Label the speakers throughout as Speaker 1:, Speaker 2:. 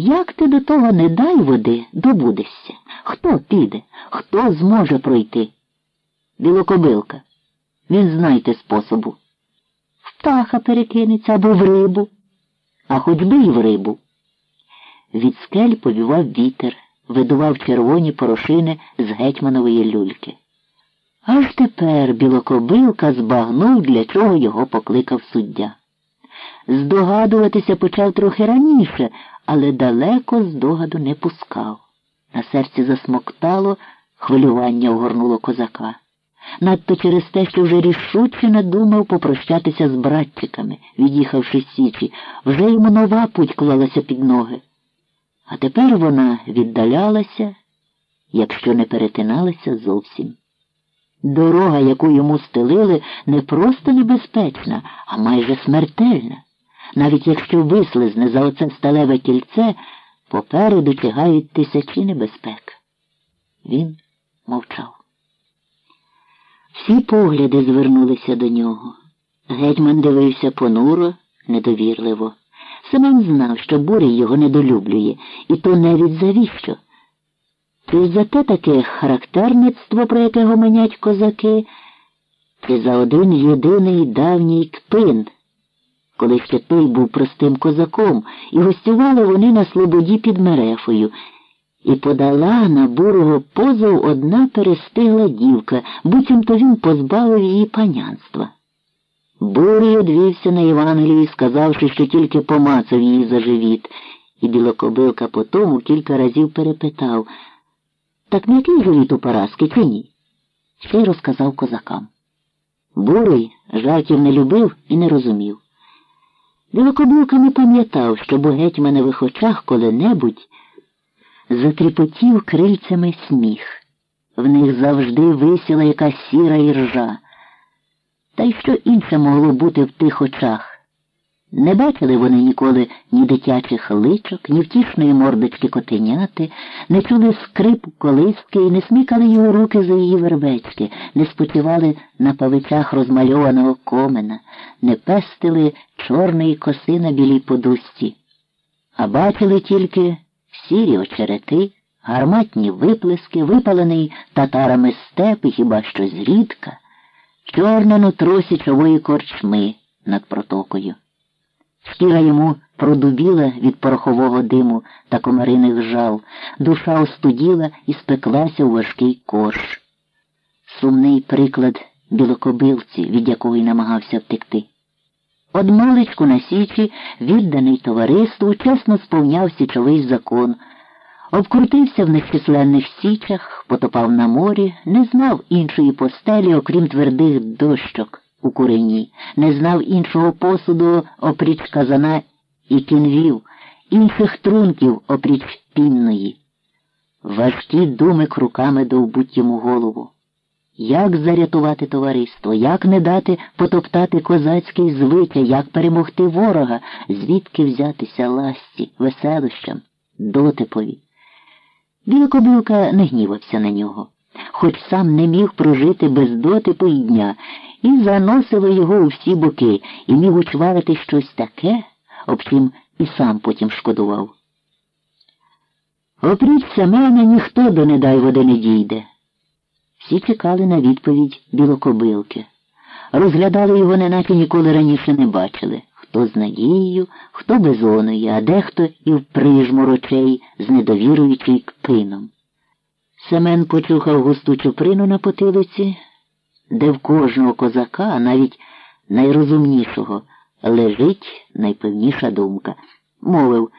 Speaker 1: Як ти до того не дай води, добудешся? Хто піде, хто зможе пройти? Білокобилка. Він знайте способу. В птаха перекинеться або в рибу, а хоч би й в рибу. Від скель повівав вітер, видував червоні порошини з гетьманової люльки. Аж тепер білокобилка збагнув, для чого його покликав суддя. Здогадуватися почав трохи раніше, але далеко здогаду не пускав. На серці засмоктало, хвилювання огорнуло козака. Надто через те, що вже рішуче надумав попрощатися з братчиками, від'їхавши з Січі, вже йому нова путь клалася під ноги. А тепер вона віддалялася, якщо не перетиналася зовсім. Дорога, яку йому стелили, не просто небезпечна, а майже смертельна. Навіть якщо вислизне за оце сталеве кільце, попереду чигають тисячі небезпек. Він мовчав. Всі погляди звернулися до нього. Гетьман дивився понуро, недовірливо. Семен знав, що Бурий його недолюблює, і то не від завіщо. Чи за те таке характерництво, про яке гомонять козаки, чи за один єдиний давній кпин, коли ще той був простим козаком, і гостювали вони на слободі під Мерефою, і подала на бурого позов одна перестигла дівка, буцімто він позбавив її панянства. Бурий одвівся на Євангелії, сказавши, що тільки помацав її за живіт, і білокобилка потому кілька разів перепитав так м'який живіт у Параски чи ні? Ще й розказав козакам. Бурий жартів не любив і не розумів. Білокобилка не пам'ятав, щоб у гетьманових очах коли-небудь затріпотів крильцями сміх. В них завжди висіла якась сіра іржа. Та й що інше могло бути в тих очах? Не бачили вони ніколи ні дитячих личок, ні втішної мордочки котеняти, не чули скрипу колиски і не смікали його руки за її вербечки, не спочивали на павичах розмальованого комена, не пестили чорної коси на білій подусті, а бачили тільки сірі очерети, гарматні виплески, випалений татарами степ і хіба що зрідка, чорне нутро січової корчми над протокою. Шкіра йому продубіла від порохового диму та комариних жал, душа остуділа і спеклася у важкий корж. Сумний приклад білокобилці, від якої намагався втекти. Од маличку на січі, відданий товариству, чесно сповняв січовий закон, обкрутився в нечисленних січах, потопав на морі, не знав іншої постелі, окрім твердих дощок у курені, не знав іншого посуду опріч казана і кінвів, інших трунків опріч пінної. Важкі думи круками довбуть йому голову. Як зарятувати товариство, як не дати потоптати козацький звиття, як перемогти ворога, звідки взятися ласті, веселищам, дотипові. Білокобилка не гнівався на нього, хоч сам не міг прожити без дотипу й дня, і заносило його у всі боки, і міг учварити щось таке, об чим і сам потім шкодував. Опріч Семена ніхто до недай води не дійде. Всі чекали на відповідь білокобилки. Розглядали його, неначе ніколи раніше не бачили. Хто з надією, хто безоною, а дехто і в прижму очей з недовіруючий кпином. Семен почухав густу чуприну на потилиці, де в кожного козака, навіть найрозумнішого, лежить найпевніша думка. Мовив,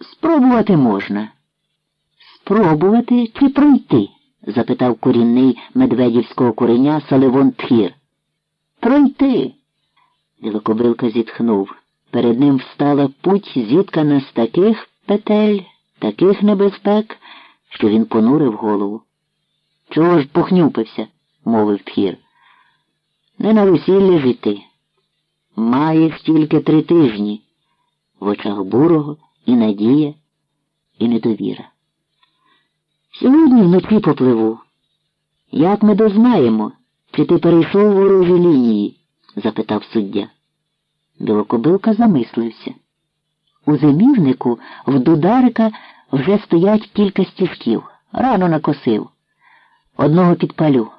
Speaker 1: спробувати можна. Спробувати чи пройти? запитав корінний медведівського куреня Саливон Тхір. Пройти. Білокобилка зітхнув. Перед ним встала путь, зіткана з таких петель, таких небезпек, що він понурив голову. Чого ж похнюпився? Мовив тхір. Не на весіллі жити. Маєш тільки три тижні. В очах бурого і надія, і недовіра. Сьогодні вночі попливу. Як ми дознаємо, чи ти перейшов ворожі лінії? запитав суддя. Білокобилка замислився. У зимівнику в дударика вже стоять кілька стіжків. Рано накосив. Одного підпалю.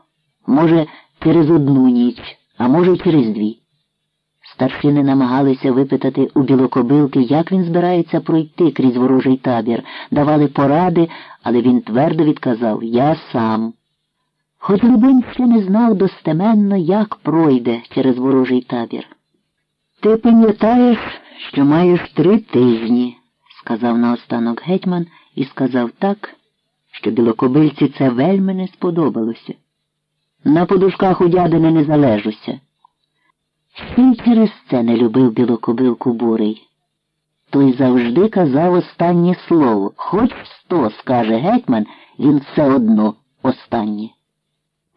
Speaker 1: Може, через одну ніч, а може, й через дві. Старшини намагалися випитати у білокобилки, як він збирається пройти крізь ворожий табір, давали поради, але він твердо відказав Я сам. Хоч Любень ще не знав достеменно, як пройде через ворожий табір. Ти пам'ятаєш, що маєш три тижні, сказав наостанок гетьман і сказав так, що білокобильці це вельми не сподобалося. На подушках у дядини не залежуся. Й через це не любив білокобилку бурий. Той завжди казав останнє слово. Хоч сто, скаже гетьман, він все одно останнє.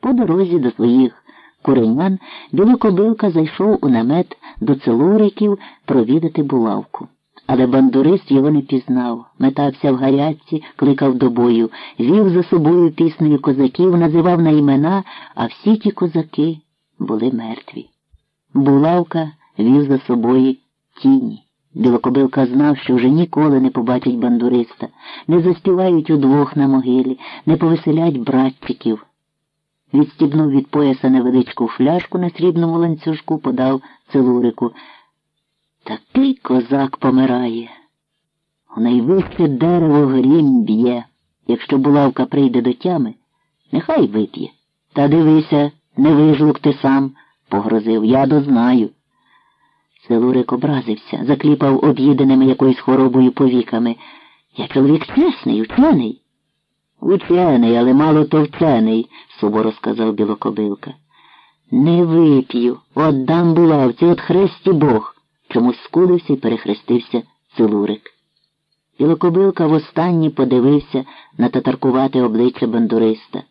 Speaker 1: По дорозі до своїх куренян білокобилка зайшов у намет до целуриків провідати булавку. Але бандурист його не пізнав, метався в гарячці, кликав до бою, вів за собою піснею козаків, називав на імена, а всі ті козаки були мертві. Булавка вів за собою тіні. Білокобилка знав, що вже ніколи не побачить бандуриста, не заспівають удвох на могилі, не повеселять братчиків. Відстібнув від пояса невеличку фляжку на срібному ланцюжку, подав целурику. Такий козак помирає. У найвище дерево грім б'є. Якщо булавка прийде до тями, нехай вип'є. Та дивися, не вижлук ти сам, погрозив, я дознаю. Целурик образився, закліпав об'їденими якоюсь хворобою повіками. Я чоловік чесний, учений. Учений, але мало то вчений, суворо сказав білокобилка. Не вип'ю, отдам булавці, от хресті Бог. Чомусь скулився і перехрестився Целурик. Білокобилка востаннє подивився на татаркувате обличчя бандуриста.